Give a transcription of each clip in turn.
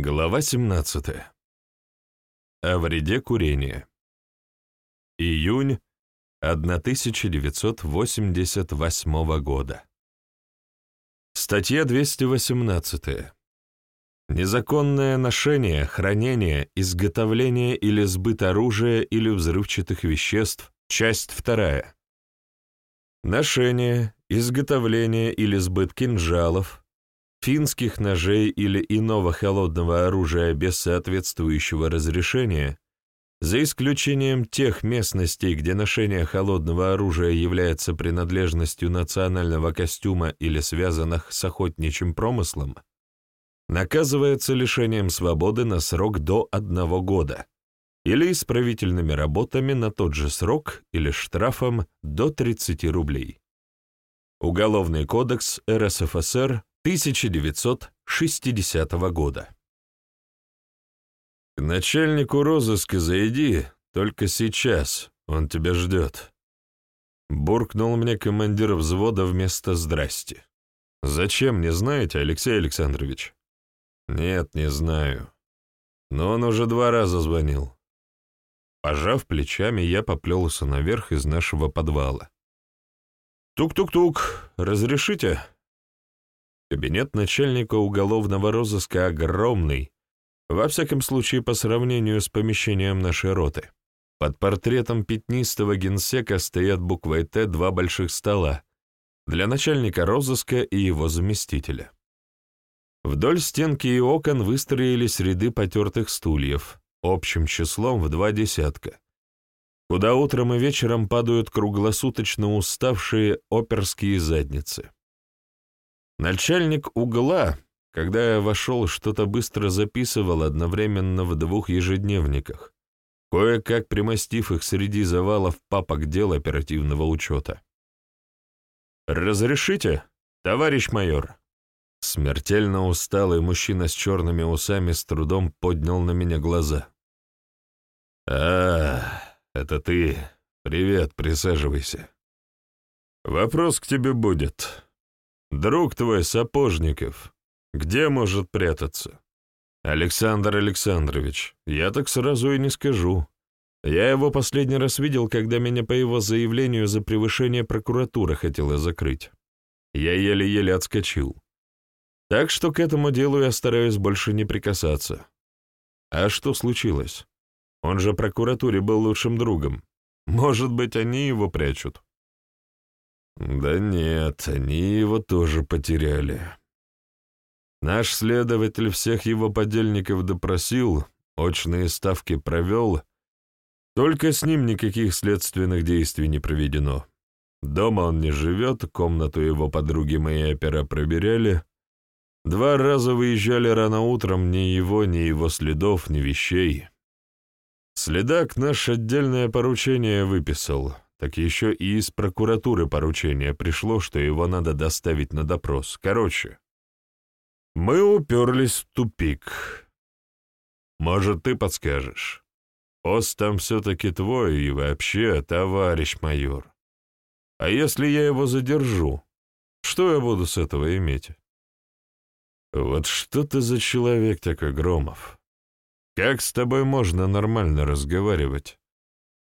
Глава 17. О вреде курения. Июнь 1988 года. Статья 218. Незаконное ношение, хранение, изготовление или сбыт оружия или взрывчатых веществ. Часть 2. Ношение, изготовление или сбыт кинжалов, финских ножей или иного холодного оружия без соответствующего разрешения, за исключением тех местностей, где ношение холодного оружия является принадлежностью национального костюма или связанных с охотничьим промыслом, наказывается лишением свободы на срок до одного года или исправительными работами на тот же срок или штрафом до 30 рублей. Уголовный кодекс РСФСР 1960 года. К начальнику розыска зайди, только сейчас, он тебя ждет. Буркнул мне командир взвода вместо «здрасти». Зачем, не знаете, Алексей Александрович? Нет, не знаю. Но он уже два раза звонил. Пожав плечами, я поплелся наверх из нашего подвала. «Тук-тук-тук, разрешите?» Кабинет начальника уголовного розыска огромный, во всяком случае по сравнению с помещением нашей роты. Под портретом пятнистого генсека стоят буквой «Т» два больших стола для начальника розыска и его заместителя. Вдоль стенки и окон выстроились ряды потертых стульев, общим числом в два десятка, куда утром и вечером падают круглосуточно уставшие оперские задницы. Начальник угла, когда я вошел, что-то быстро записывал одновременно в двух ежедневниках, кое-как примостив их среди завалов папок дел оперативного учета. «Разрешите, товарищ майор?» Смертельно усталый мужчина с черными усами с трудом поднял на меня глаза. «А, это ты. Привет, присаживайся. Вопрос к тебе будет. Друг твой, Сапожников, где может прятаться? Александр Александрович, я так сразу и не скажу. Я его последний раз видел, когда меня по его заявлению за превышение прокуратура хотела закрыть. Я еле-еле отскочил. Так что к этому делу я стараюсь больше не прикасаться. А что случилось? Он же прокуратуре был лучшим другом. Может быть, они его прячут? Да нет, они его тоже потеряли. Наш следователь всех его подельников допросил, очные ставки провел, только с ним никаких следственных действий не проведено. Дома он не живет, комнату его подруги моей опера проверяли. Два раза выезжали рано утром, ни его, ни его следов, ни вещей. Следак наш отдельное поручение выписал — так еще и из прокуратуры поручение пришло, что его надо доставить на допрос. Короче, мы уперлись в тупик. Может, ты подскажешь? Пост там все-таки твой и вообще товарищ майор. А если я его задержу, что я буду с этого иметь? Вот что ты за человек такой, Громов? Как с тобой можно нормально разговаривать?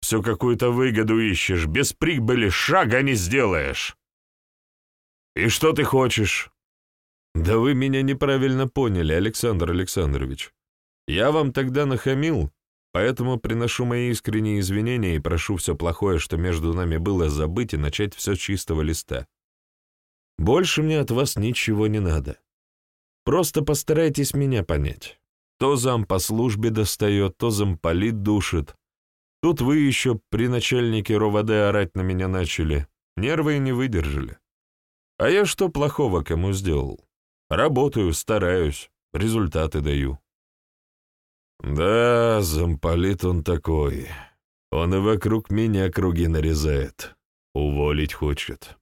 Все какую-то выгоду ищешь, без прибыли шага не сделаешь. И что ты хочешь? Да вы меня неправильно поняли, Александр Александрович. Я вам тогда нахамил, поэтому приношу мои искренние извинения и прошу все плохое, что между нами было, забыть и начать все с чистого листа. Больше мне от вас ничего не надо. Просто постарайтесь меня понять. То зам по службе достает, то замполит душит, Тут вы еще при начальнике РОВД орать на меня начали. Нервы не выдержали. А я что плохого кому сделал? Работаю, стараюсь, результаты даю. Да, замполит он такой. Он и вокруг меня круги нарезает. Уволить хочет.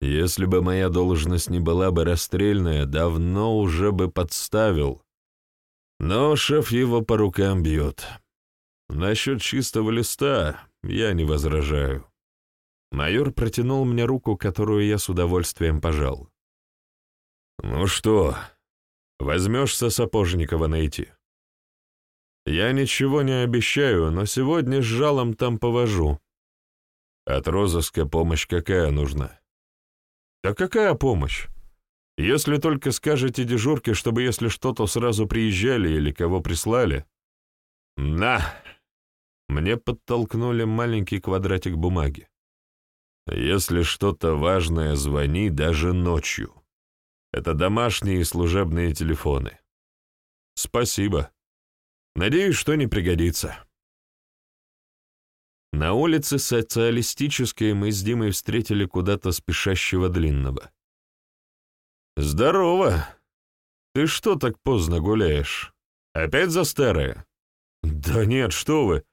Если бы моя должность не была бы расстрельная, давно уже бы подставил. Но шеф его по рукам бьет. Насчет чистого листа я не возражаю. Майор протянул мне руку, которую я с удовольствием пожал. «Ну что, Возьмешься Сапожникова найти. Я ничего не обещаю, но сегодня с жалом там повожу. От розыска помощь какая нужна? Да какая помощь? Если только скажете дежурке, чтобы если что-то сразу приезжали или кого прислали. На! Мне подтолкнули маленький квадратик бумаги. Если что-то важное, звони даже ночью. Это домашние и служебные телефоны. Спасибо. Надеюсь, что не пригодится. На улице социалистической мы с Димой встретили куда-то спешащего длинного. «Здорово! Ты что так поздно гуляешь? Опять за старое?» «Да нет, что вы!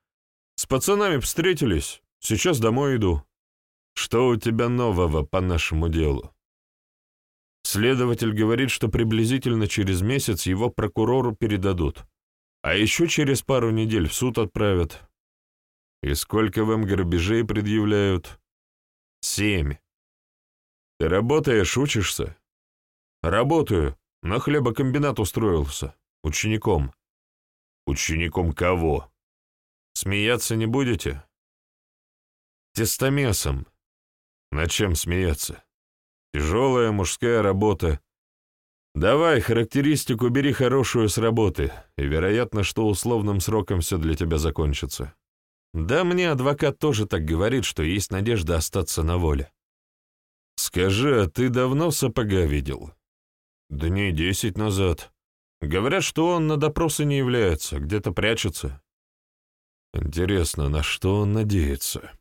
Пацанами встретились, сейчас домой иду». «Что у тебя нового по нашему делу?» Следователь говорит, что приблизительно через месяц его прокурору передадут, а еще через пару недель в суд отправят. И сколько вам грабежей предъявляют? Семь. Ты работаешь, учишься? Работаю. На хлебокомбинат устроился. Учеником. Учеником кого? Смеяться не будете? Тестомесом. Над чем смеяться? Тяжелая мужская работа. Давай, характеристику бери хорошую с работы, и вероятно, что условным сроком все для тебя закончится. Да мне адвокат тоже так говорит, что есть надежда остаться на воле. Скажи, а ты давно сапога видел? Дней десять назад. Говорят, что он на допросы не является, где-то прячется. Интересно, на что он надеется?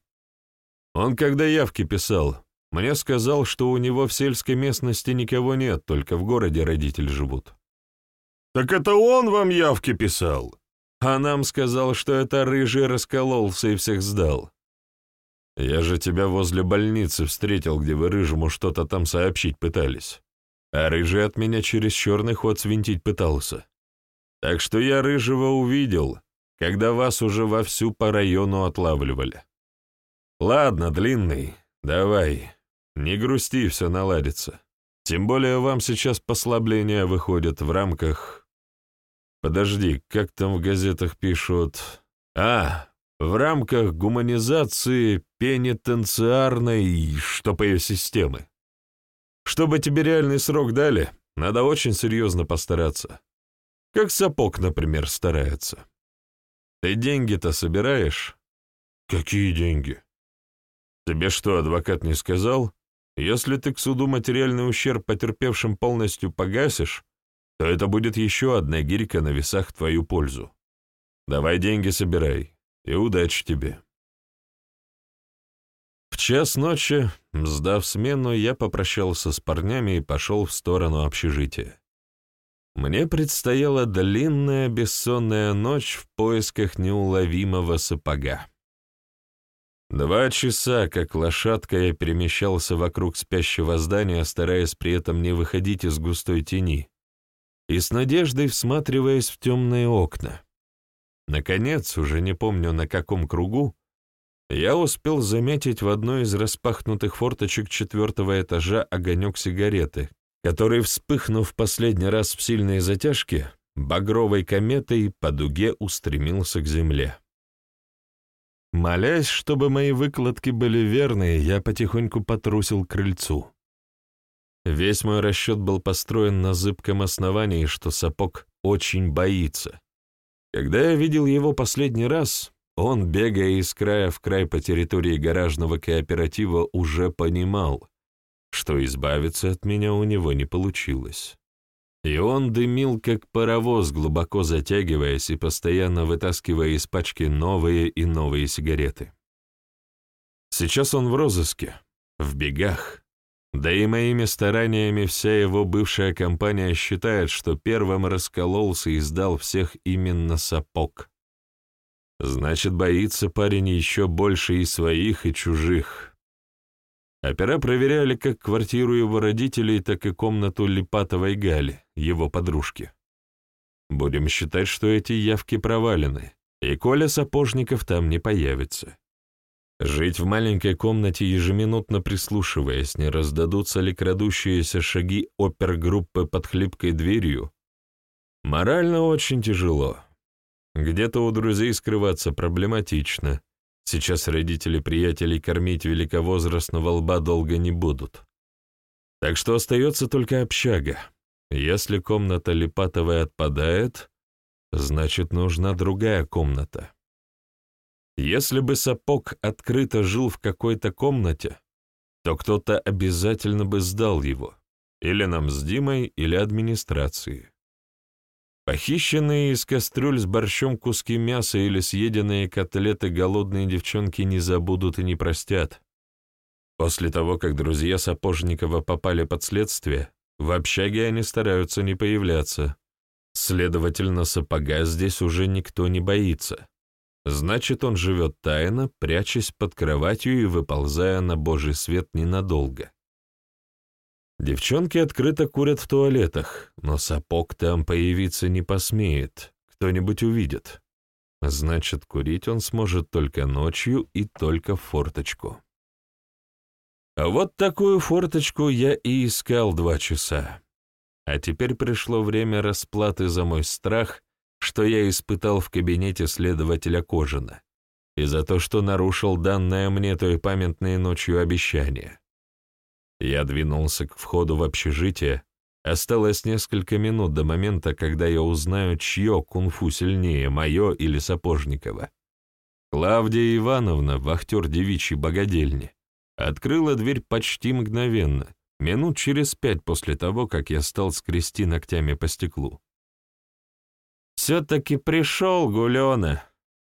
Он когда явки писал, мне сказал, что у него в сельской местности никого нет, только в городе родители живут. «Так это он вам явки писал?» А нам сказал, что это рыжий раскололся и всех сдал. Я же тебя возле больницы встретил, где вы рыжему что-то там сообщить пытались. А рыжий от меня через черный ход свинтить пытался. Так что я рыжего увидел, когда вас уже вовсю по району отлавливали. Ладно, длинный, давай, не грусти, все наладится. Тем более вам сейчас послабления выходят в рамках... Подожди, как там в газетах пишут? А, в рамках гуманизации пенитенциарной, что по ее системы. Чтобы тебе реальный срок дали, надо очень серьезно постараться. Как сапог, например, старается. Ты деньги-то собираешь? Какие деньги? Тебе что, адвокат не сказал? Если ты к суду материальный ущерб потерпевшим полностью погасишь, то это будет еще одна гирька на весах в твою пользу. Давай деньги собирай, и удачи тебе. В час ночи, сдав смену, я попрощался с парнями и пошел в сторону общежития. Мне предстояла длинная бессонная ночь в поисках неуловимого сапога. Два часа, как лошадка, я перемещался вокруг спящего здания, стараясь при этом не выходить из густой тени, и с надеждой всматриваясь в темные окна. Наконец, уже не помню на каком кругу, я успел заметить в одной из распахнутых форточек четвертого этажа огонек сигареты, который, вспыхнув последний раз в сильной затяжке, багровой кометой по дуге устремился к земле. Молясь, чтобы мои выкладки были верные, я потихоньку потрусил к крыльцу. Весь мой расчет был построен на зыбком основании, что сапог очень боится. Когда я видел его последний раз, он, бегая из края в край по территории гаражного кооператива, уже понимал, что избавиться от меня у него не получилось. И он дымил, как паровоз, глубоко затягиваясь и постоянно вытаскивая из пачки новые и новые сигареты. Сейчас он в розыске, в бегах. Да и моими стараниями вся его бывшая компания считает, что первым раскололся и сдал всех именно сапог. Значит, боится парень еще больше и своих, и чужих. Опера проверяли как квартиру его родителей, так и комнату Липатовой Гали, его подружки. Будем считать, что эти явки провалены, и Коля Сапожников там не появится. Жить в маленькой комнате, ежеминутно прислушиваясь, не раздадутся ли крадущиеся шаги опергруппы под хлипкой дверью, Морально очень тяжело. Где-то у друзей скрываться проблематично. Сейчас родители приятелей кормить великовозрастного лба долго не будут. Так что остается только общага. Если комната Липатовой отпадает, значит, нужна другая комната. Если бы сапог открыто жил в какой-то комнате, то кто-то обязательно бы сдал его, или нам с Димой, или администрации. Похищенные из кастрюль с борщом куски мяса или съеденные котлеты голодные девчонки не забудут и не простят. После того, как друзья Сапожникова попали под следствие, в общаге они стараются не появляться. Следовательно, сапога здесь уже никто не боится. Значит, он живет тайно, прячась под кроватью и выползая на божий свет ненадолго. Девчонки открыто курят в туалетах, но сапог там появиться не посмеет, кто-нибудь увидит. Значит, курить он сможет только ночью и только в форточку. А вот такую форточку я и искал два часа. А теперь пришло время расплаты за мой страх, что я испытал в кабинете следователя Кожина, и за то, что нарушил данное мне той памятной ночью обещание. Я двинулся к входу в общежитие. Осталось несколько минут до момента, когда я узнаю, чье кунг-фу сильнее, мое или Сапожникова. Клавдия Ивановна, вахтер девичьей богадельни, открыла дверь почти мгновенно, минут через пять после того, как я стал скрести ногтями по стеклу. «Все-таки пришел, Гулена.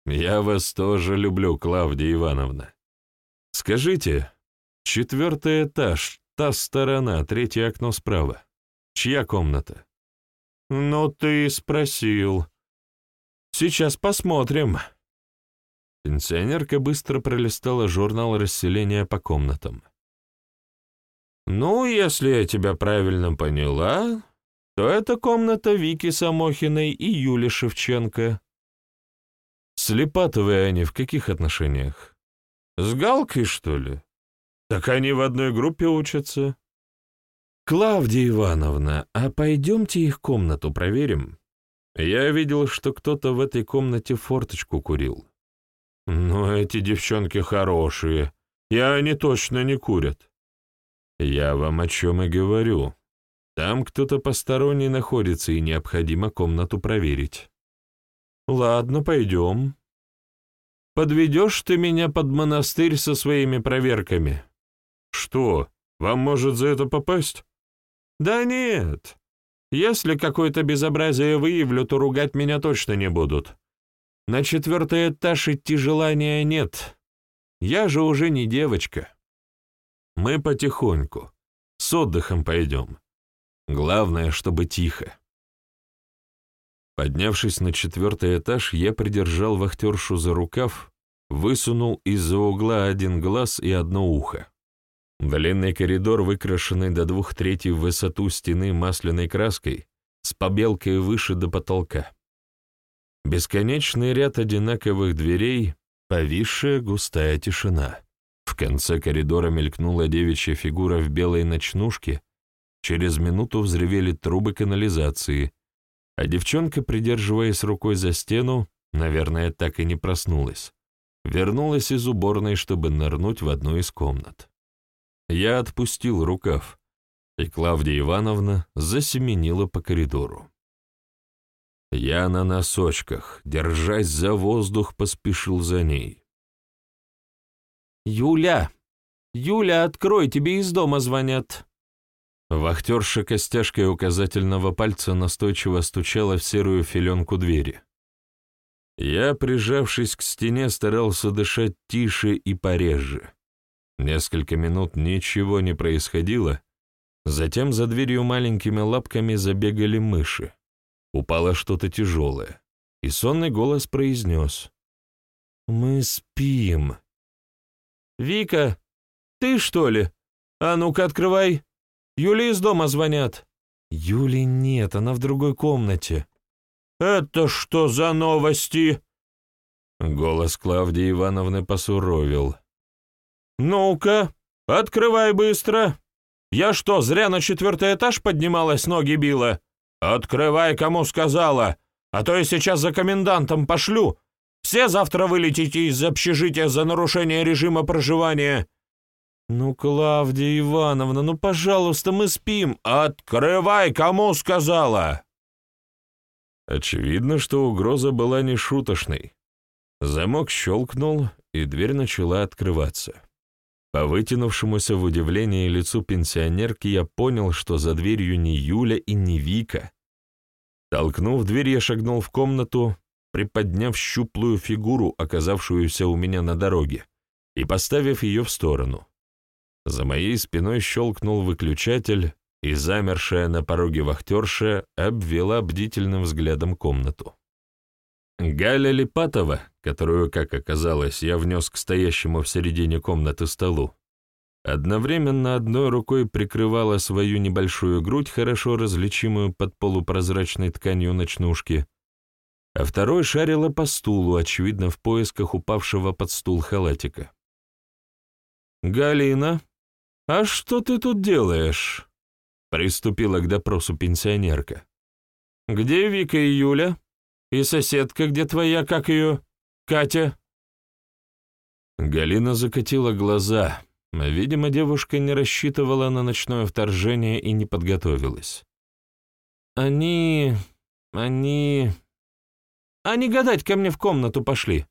Я вас тоже люблю, Клавдия Ивановна. Скажите, Четвертый этаж, та сторона, третье окно справа. Чья комната? Ну, ты спросил. Сейчас посмотрим. Пенсионерка быстро пролистала журнал расселения по комнатам. «Ну, если я тебя правильно поняла, то это комната Вики Самохиной и Юли Шевченко». «С Липатовой они в каких отношениях? С Галкой, что ли?» Так они в одной группе учатся. Клавдия Ивановна, а пойдемте их комнату проверим. Я видел, что кто-то в этой комнате форточку курил. Но эти девчонки хорошие, и они точно не курят. Я вам о чем и говорю. Там кто-то посторонний находится, и необходимо комнату проверить. Ладно, пойдем. Подведешь ты меня под монастырь со своими проверками? «Что, вам может за это попасть?» «Да нет. Если какое-то безобразие выявлю, то ругать меня точно не будут. На четвертый этаж идти желания нет. Я же уже не девочка. Мы потихоньку, с отдыхом пойдем. Главное, чтобы тихо». Поднявшись на четвертый этаж, я придержал вахтершу за рукав, высунул из-за угла один глаз и одно ухо. Длинный коридор, выкрашенный до двух третей в высоту стены масляной краской, с побелкой выше до потолка. Бесконечный ряд одинаковых дверей, повисшая густая тишина. В конце коридора мелькнула девичья фигура в белой ночнушке, через минуту взревели трубы канализации, а девчонка, придерживаясь рукой за стену, наверное, так и не проснулась, вернулась из уборной, чтобы нырнуть в одну из комнат. Я отпустил рукав, и Клавдия Ивановна засеменила по коридору. Я на носочках, держась за воздух, поспешил за ней. «Юля! Юля, открой, тебе из дома звонят!» Вахтерша костяшкой указательного пальца настойчиво стучала в серую филенку двери. Я, прижавшись к стене, старался дышать тише и пореже. Несколько минут ничего не происходило, затем за дверью маленькими лапками забегали мыши. Упало что-то тяжелое, и сонный голос произнес. «Мы спим». «Вика, ты что ли? А ну-ка открывай. Юли из дома звонят». «Юли нет, она в другой комнате». «Это что за новости?» Голос Клавдии Ивановны посуровил. «Ну-ка, открывай быстро! Я что, зря на четвертый этаж поднималась, ноги била? «Открывай, кому сказала, а то я сейчас за комендантом пошлю. Все завтра вылетите из общежития за нарушение режима проживания». «Ну, Клавдия Ивановна, ну, пожалуйста, мы спим. Открывай, кому сказала!» Очевидно, что угроза была не шуточной. Замок щелкнул, и дверь начала открываться. По вытянувшемуся в удивлении лицу пенсионерки я понял, что за дверью не Юля и не Вика. Толкнув дверь, я шагнул в комнату, приподняв щуплую фигуру, оказавшуюся у меня на дороге, и поставив ее в сторону. За моей спиной щелкнул выключатель, и замершая на пороге вахтерша обвела бдительным взглядом комнату. Галя Липатова, которую, как оказалось, я внес к стоящему в середине комнаты столу, одновременно одной рукой прикрывала свою небольшую грудь, хорошо различимую под полупрозрачной тканью ночнушки, а второй шарила по стулу, очевидно, в поисках упавшего под стул халатика. «Галина, а что ты тут делаешь?» Приступила к допросу пенсионерка. «Где Вика и Юля? И соседка где твоя, как ее? Катя?» Галина закатила глаза. Видимо, девушка не рассчитывала на ночное вторжение и не подготовилась. «Они... они... они гадать ко мне в комнату пошли.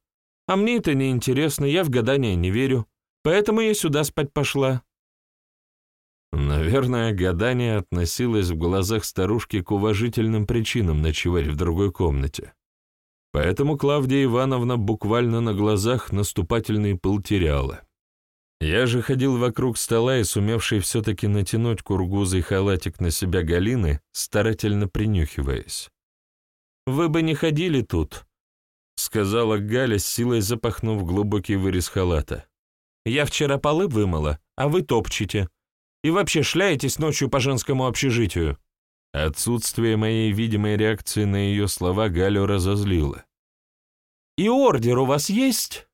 А мне это не интересно, я в гадания не верю. Поэтому я сюда спать пошла. Наверное, гадание относилось в глазах старушки к уважительным причинам ночевать в другой комнате. Поэтому Клавдия Ивановна буквально на глазах наступательный пыл теряла. Я же ходил вокруг стола и, сумевший все-таки натянуть кургузый халатик на себя Галины, старательно принюхиваясь. «Вы бы не ходили тут», — сказала Галя, с силой запахнув глубокий вырез халата. «Я вчера полы вымыла, а вы топчете. И вообще шляетесь ночью по женскому общежитию?» Отсутствие моей видимой реакции на ее слова Галю разозлило. «И ордер у вас есть?»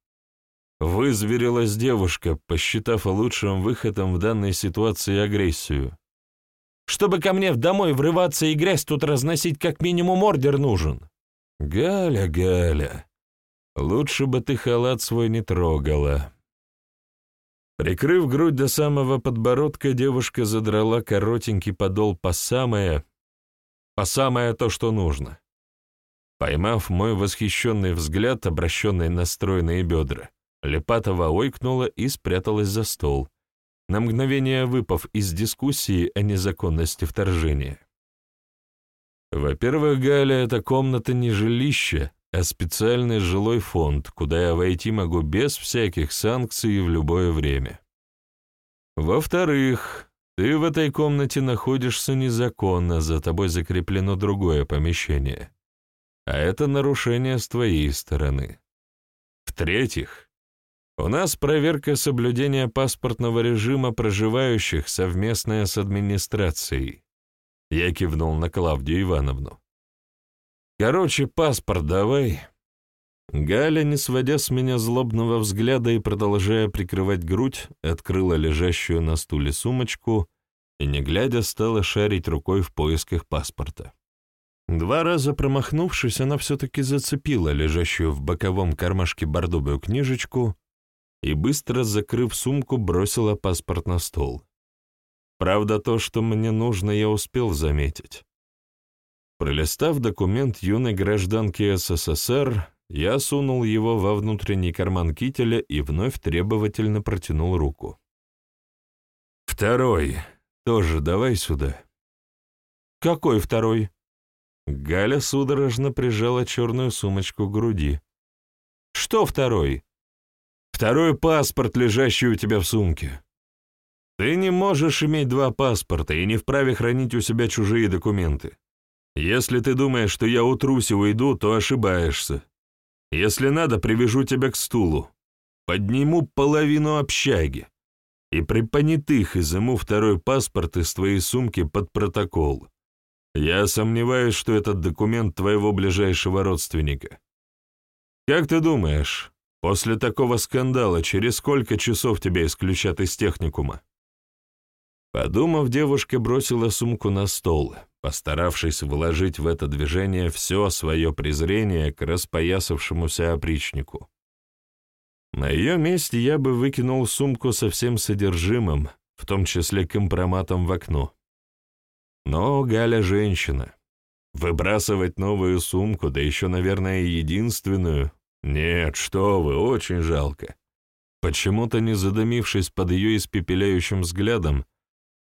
Вызверилась девушка, посчитав лучшим выходом в данной ситуации агрессию. «Чтобы ко мне в домой врываться и грязь тут разносить, как минимум ордер нужен». «Галя, Галя, лучше бы ты халат свой не трогала». Прикрыв грудь до самого подбородка, девушка задрала коротенький подол по самое, по самое то, что нужно. Поймав мой восхищенный взгляд, обращенный на стройные бедра, Лепатова ойкнула и спряталась за стол, на мгновение выпав из дискуссии о незаконности вторжения. Во-первых, Галя, эта комната не жилище, а специальный жилой фонд, куда я войти могу без всяких санкций в любое время. Во-вторых, ты в этой комнате находишься незаконно, за тобой закреплено другое помещение. А это нарушение с твоей стороны. В-третьих, у нас проверка соблюдения паспортного режима проживающих совместная с администрацией. Я кивнул на Клавдию Ивановну. Короче, паспорт давай. Галя, не сводя с меня злобного взгляда и продолжая прикрывать грудь, открыла лежащую на стуле сумочку и, не глядя, стала шарить рукой в поисках паспорта. Два раза промахнувшись, она все-таки зацепила лежащую в боковом кармашке бордовую книжечку и, быстро закрыв сумку, бросила паспорт на стол. Правда, то, что мне нужно, я успел заметить. Пролистав документ юной гражданки СССР, я сунул его во внутренний карман кителя и вновь требовательно протянул руку. «Второй. Тоже давай сюда». «Какой второй?» Галя судорожно прижала черную сумочку к груди. «Что второй?» «Второй паспорт, лежащий у тебя в сумке. Ты не можешь иметь два паспорта и не вправе хранить у себя чужие документы. Если ты думаешь, что я утрусь и уйду, то ошибаешься. Если надо, привяжу тебя к стулу, подниму половину общаги и при понятых изыму второй паспорт из твоей сумки под протокол. Я сомневаюсь, что этот документ твоего ближайшего родственника. Как ты думаешь, после такого скандала через сколько часов тебя исключат из техникума?» Подумав, девушка бросила сумку на стол, постаравшись вложить в это движение все свое презрение к распоясавшемуся опричнику. На ее месте я бы выкинул сумку со всем содержимым, в том числе компроматом в окно. Но Галя женщина. Выбрасывать новую сумку, да еще, наверное, единственную, нет, что вы, очень жалко. Почему-то, не задымившись под ее испепеляющим взглядом,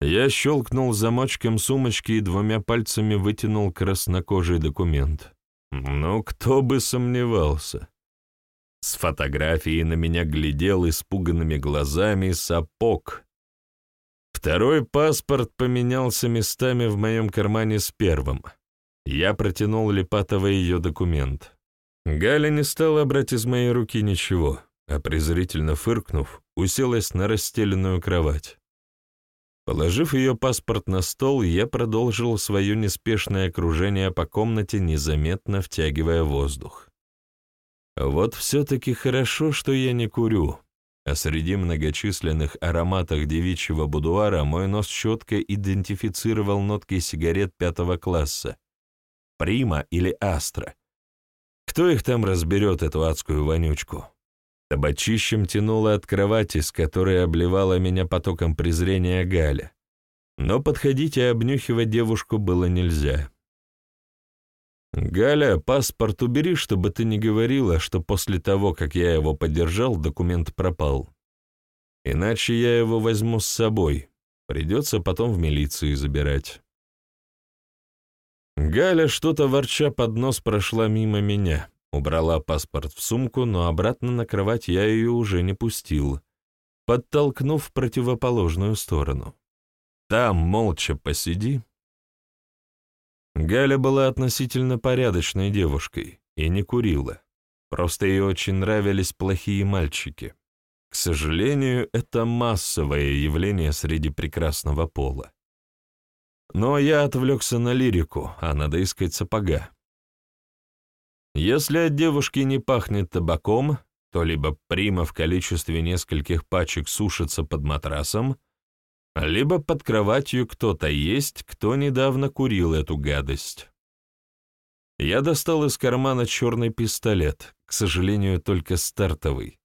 я щелкнул замочком сумочки и двумя пальцами вытянул краснокожий документ. Ну, кто бы сомневался. С фотографией на меня глядел испуганными глазами сапог. Второй паспорт поменялся местами в моем кармане с первым. Я протянул Липатова ее документ. Галя не стала брать из моей руки ничего, а презрительно фыркнув, уселась на расстеленную кровать. Положив ее паспорт на стол, я продолжил свое неспешное окружение по комнате, незаметно втягивая воздух. Вот все-таки хорошо, что я не курю, а среди многочисленных ароматов девичьего будуара мой нос четко идентифицировал нотки сигарет пятого класса, Прима или Астра. Кто их там разберет, эту адскую вонючку? Табачищем тянуло от кровати, с которой обливала меня потоком презрения Галя. Но подходить и обнюхивать девушку было нельзя. «Галя, паспорт убери, чтобы ты не говорила, что после того, как я его подержал, документ пропал. Иначе я его возьму с собой. Придется потом в милиции забирать». Галя, что-то ворча под нос, прошла мимо меня. Убрала паспорт в сумку, но обратно на кровать я ее уже не пустил, подтолкнув в противоположную сторону. «Там молча посиди». Галя была относительно порядочной девушкой и не курила. Просто ей очень нравились плохие мальчики. К сожалению, это массовое явление среди прекрасного пола. Но я отвлекся на лирику, а надо искать сапога. Если от девушки не пахнет табаком, то либо прима в количестве нескольких пачек сушится под матрасом, либо под кроватью кто-то есть, кто недавно курил эту гадость. Я достал из кармана черный пистолет, к сожалению, только стартовый,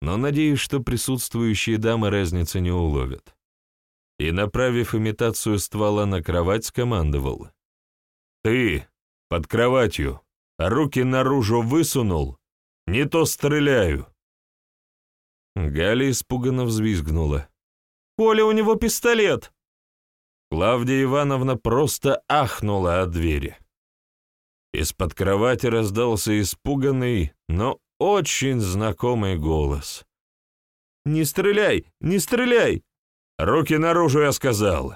но надеюсь, что присутствующие дамы разницы не уловят. И, направив имитацию ствола на кровать, скомандовал. «Ты, под кроватью!» Руки наружу высунул, не то стреляю. Галя испуганно взвизгнула. «Коля, у него пистолет!» Клавдия Ивановна просто ахнула от двери. Из-под кровати раздался испуганный, но очень знакомый голос. «Не стреляй! Не стреляй!» «Руки наружу, я сказал!»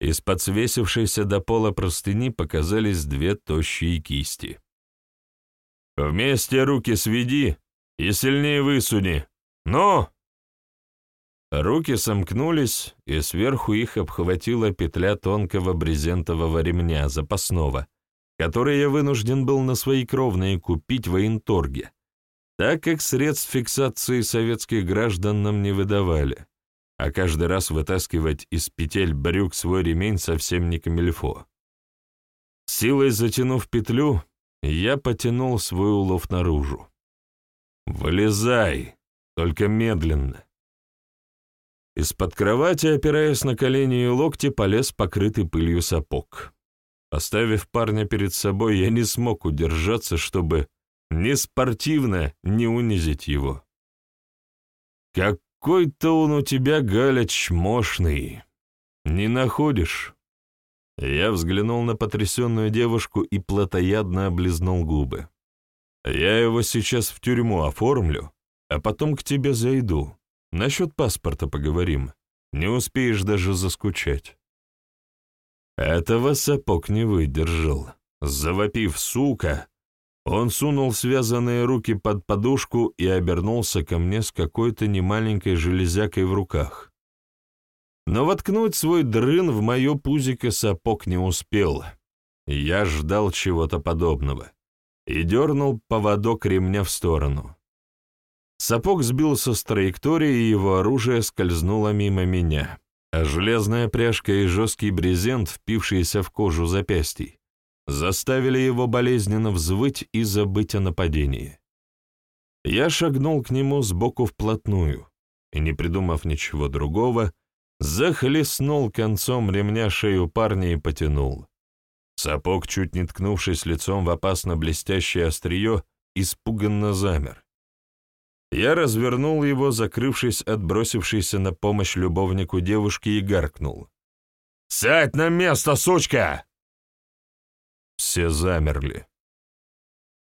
Из-под свесившейся до пола простыни показались две тощие кисти. Вместе руки сведи и сильнее высуни. Ну!» Руки сомкнулись, и сверху их обхватила петля тонкого брезентового ремня, запасного, который я вынужден был на свои кровные купить в военторге, так как средств фиксации советских граждан нам не выдавали, а каждый раз вытаскивать из петель брюк свой ремень совсем не камильфо. Силой затянув петлю, я потянул свой улов наружу. «Вылезай, только медленно». Из-под кровати, опираясь на колени и локти, полез покрытый пылью сапог. Оставив парня перед собой, я не смог удержаться, чтобы не спортивно не унизить его. «Какой-то он у тебя, Галяч, мощный. Не находишь?» Я взглянул на потрясенную девушку и плотоядно облизнул губы. «Я его сейчас в тюрьму оформлю, а потом к тебе зайду. Насчет паспорта поговорим. Не успеешь даже заскучать». Этого сапог не выдержал. Завопив «сука», он сунул связанные руки под подушку и обернулся ко мне с какой-то немаленькой железякой в руках. Но воткнуть свой дрын в мое пузико сапог не успел. Я ждал чего-то подобного и дернул поводок ремня в сторону. Сапог сбился с траектории, и его оружие скользнуло мимо меня. а железная пряжка и жесткий брезент, впившиеся в кожу запястий, заставили его болезненно взвыть и забыть о нападении. Я шагнул к нему сбоку вплотную и, не придумав ничего другого, захлестнул концом ремня шею парня и потянул. Сапог, чуть не ткнувшись лицом в опасно блестящее острие, испуганно замер. Я развернул его, закрывшись от на помощь любовнику девушки, и гаркнул. «Сядь на место, сучка!» Все замерли.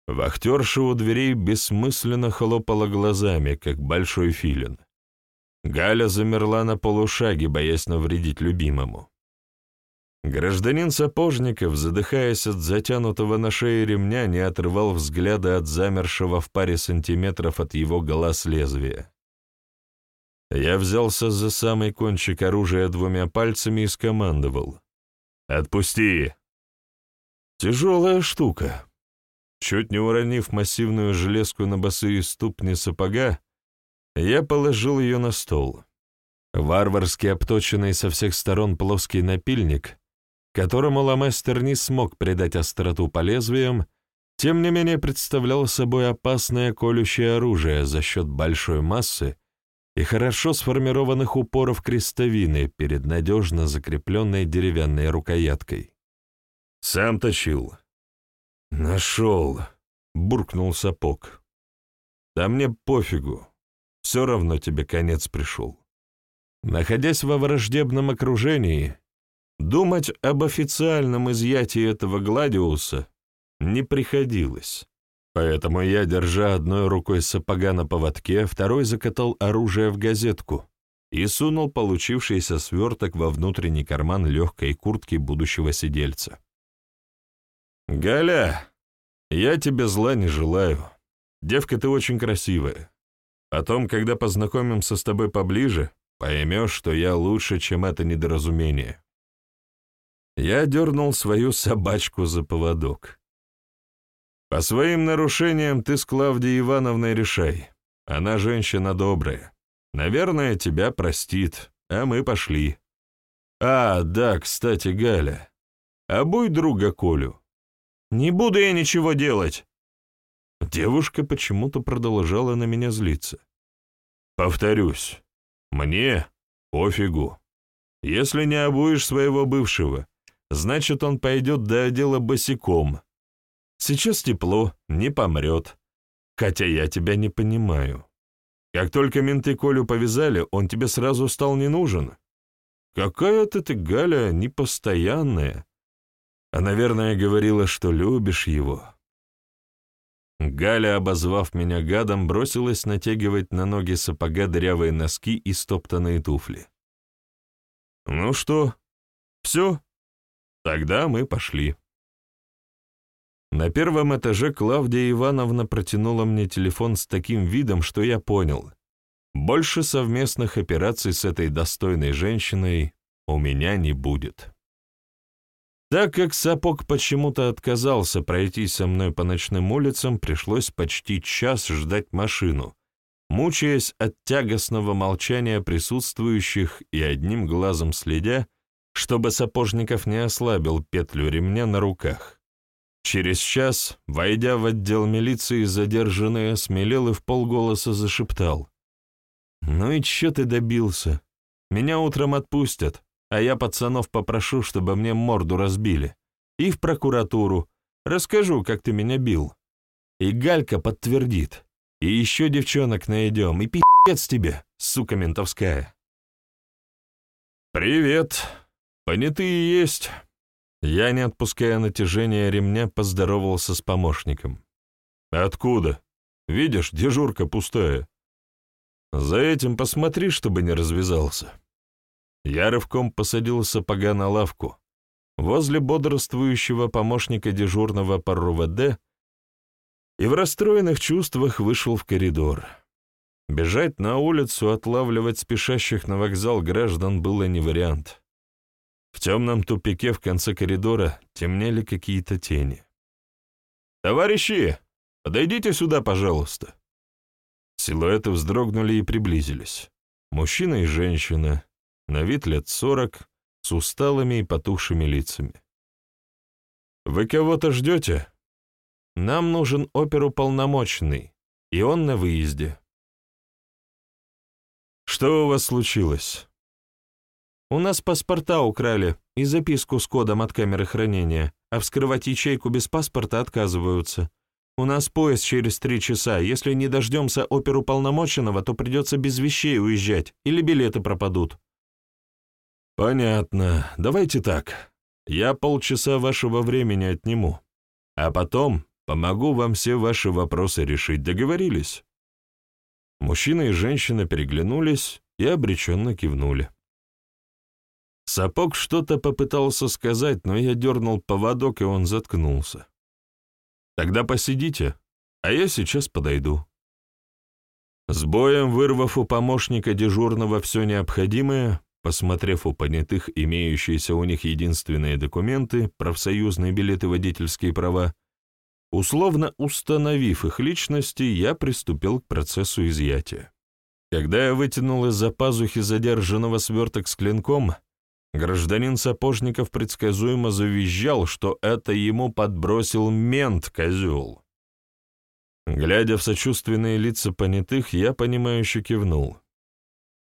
Вахтерша у дверей бессмысленно хлопала глазами, как большой филин. Галя замерла на полушаге, боясь навредить любимому. Гражданин Сапожников, задыхаясь от затянутого на шее ремня, не отрывал взгляда от замершего в паре сантиметров от его глаз лезвия. Я взялся за самый кончик оружия двумя пальцами и скомандовал. «Отпусти!» Тяжелая штука. Чуть не уронив массивную железку на босые ступни сапога, я положил ее на стол. Варварски обточенный со всех сторон плоский напильник, которому Ламестер не смог придать остроту по лезвиям, тем не менее представлял собой опасное колющее оружие за счет большой массы и хорошо сформированных упоров крестовины перед надежно закрепленной деревянной рукояткой. Сам точил. «Нашел», — буркнул сапог. «Да мне пофигу, все равно тебе конец пришел». Находясь во враждебном окружении, Думать об официальном изъятии этого гладиуса не приходилось. Поэтому я, держа одной рукой сапога на поводке, второй закатал оружие в газетку и сунул получившийся сверток во внутренний карман легкой куртки будущего сидельца. «Галя, я тебе зла не желаю. Девка ты очень красивая. Потом, когда познакомимся с тобой поближе, поймешь, что я лучше, чем это недоразумение. Я дернул свою собачку за поводок. «По своим нарушениям ты с Клавдией Ивановной решай. Она женщина добрая. Наверное, тебя простит, а мы пошли. А, да, кстати, Галя, обуй друга Колю. Не буду я ничего делать». Девушка почему-то продолжала на меня злиться. «Повторюсь, мне пофигу. Если не обуешь своего бывшего, значит, он пойдет до отдела босиком. Сейчас тепло, не помрет. Хотя я тебя не понимаю. Как только менты Колю повязали, он тебе сразу стал не нужен. Какая-то ты, Галя, непостоянная. А, наверное, говорила, что любишь его. Галя, обозвав меня гадом, бросилась натягивать на ноги сапога дырявые носки и стоптанные туфли. «Ну что, все?» Тогда мы пошли. На первом этаже Клавдия Ивановна протянула мне телефон с таким видом, что я понял. Больше совместных операций с этой достойной женщиной у меня не будет. Так как сапог почему-то отказался пройти со мной по ночным улицам, пришлось почти час ждать машину, мучаясь от тягостного молчания присутствующих и одним глазом следя, чтобы Сапожников не ослабил петлю ремня на руках. Через час, войдя в отдел милиции, задержанный осмелел и в полголоса зашептал. «Ну и чё ты добился? Меня утром отпустят, а я пацанов попрошу, чтобы мне морду разбили. И в прокуратуру. Расскажу, как ты меня бил. И Галька подтвердит. И еще девчонок найдем, и пи***ц тебе, сука ментовская». «Привет», «Понятые есть». Я, не отпуская натяжения ремня, поздоровался с помощником. «Откуда? Видишь, дежурка пустая. За этим посмотри, чтобы не развязался». Я рывком посадил сапога на лавку. Возле бодрствующего помощника дежурного по РУВД и в расстроенных чувствах вышел в коридор. Бежать на улицу, отлавливать спешащих на вокзал граждан было не вариант. В темном тупике в конце коридора темнели какие-то тени. «Товарищи, подойдите сюда, пожалуйста!» Силуэты вздрогнули и приблизились. Мужчина и женщина, на вид лет сорок, с усталыми и потухшими лицами. «Вы кого-то ждете?» «Нам нужен оперуполномоченный, и он на выезде». «Что у вас случилось?» «У нас паспорта украли и записку с кодом от камеры хранения, а вскрывать ячейку без паспорта отказываются. У нас поезд через три часа. Если не дождемся оперуполномоченного, то придется без вещей уезжать, или билеты пропадут». «Понятно. Давайте так. Я полчаса вашего времени отниму, а потом помогу вам все ваши вопросы решить. Договорились?» Мужчина и женщина переглянулись и обреченно кивнули. Сапог что-то попытался сказать, но я дернул поводок, и он заткнулся. «Тогда посидите, а я сейчас подойду». С боем вырвав у помощника дежурного все необходимое, посмотрев у понятых имеющиеся у них единственные документы, профсоюзные билеты, водительские права, условно установив их личности, я приступил к процессу изъятия. Когда я вытянул из-за пазухи задержанного сверток с клинком, Гражданин Сапожников предсказуемо завизжал, что это ему подбросил мент-козел. Глядя в сочувственные лица понятых, я понимающе кивнул.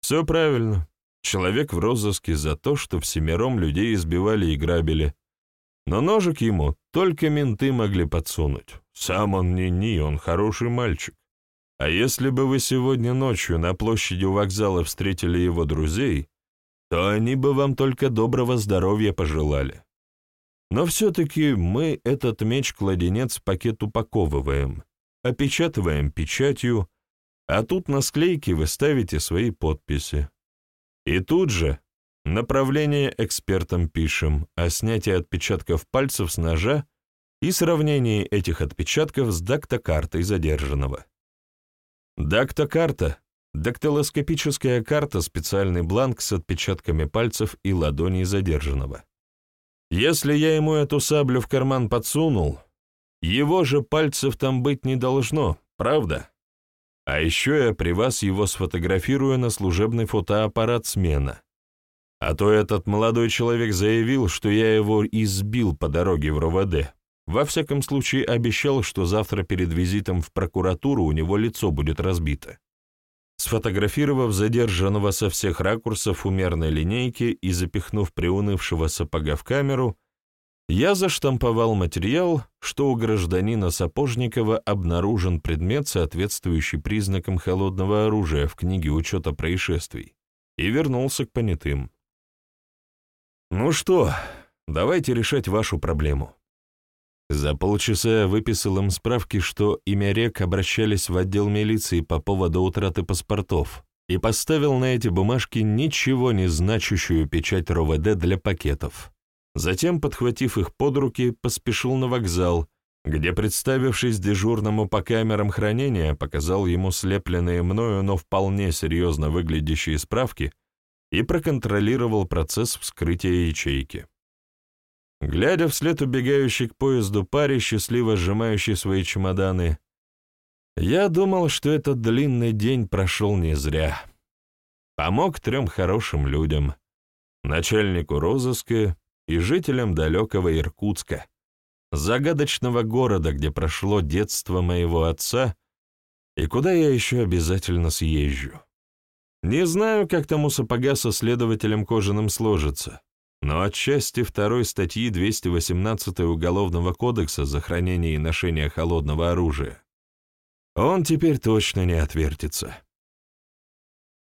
«Все правильно. Человек в розыске за то, что всемиром людей избивали и грабили. Но ножик ему только менты могли подсунуть. Сам он не ни, он хороший мальчик. А если бы вы сегодня ночью на площади у вокзала встретили его друзей, то они бы вам только доброго здоровья пожелали. Но все-таки мы этот меч-кладенец в пакет упаковываем, опечатываем печатью, а тут на склейке вы ставите свои подписи. И тут же направление экспертам пишем, а снятие отпечатков пальцев с ножа и сравнение этих отпечатков с дактокартой задержанного. Дактокарта Дактилоскопическая карта — специальный бланк с отпечатками пальцев и ладоней задержанного. Если я ему эту саблю в карман подсунул, его же пальцев там быть не должно, правда? А еще я при вас его сфотографирую на служебный фотоаппарат смена. А то этот молодой человек заявил, что я его избил по дороге в РОВД. Во всяком случае, обещал, что завтра перед визитом в прокуратуру у него лицо будет разбито. Сфотографировав задержанного со всех ракурсов у мерной линейки и запихнув приунывшего сапога в камеру, я заштамповал материал, что у гражданина Сапожникова обнаружен предмет, соответствующий признакам холодного оружия в книге учета происшествий, и вернулся к понятым. «Ну что, давайте решать вашу проблему. За полчаса я выписал им справки, что имя рек обращались в отдел милиции по поводу утраты паспортов и поставил на эти бумажки ничего не значащую печать РОВД для пакетов. Затем, подхватив их под руки, поспешил на вокзал, где, представившись дежурному по камерам хранения, показал ему слепленные мною, но вполне серьезно выглядящие справки и проконтролировал процесс вскрытия ячейки. Глядя вслед убегающей к поезду паре, счастливо сжимающей свои чемоданы, я думал, что этот длинный день прошел не зря. Помог трем хорошим людям, начальнику розыска и жителям далекого Иркутска, загадочного города, где прошло детство моего отца и куда я еще обязательно съезжу. Не знаю, как тому сапога со следователем Кожаным сложится, но отчасти второй статьи 218 Уголовного кодекса за хранение и ношение холодного оружия он теперь точно не отвертится.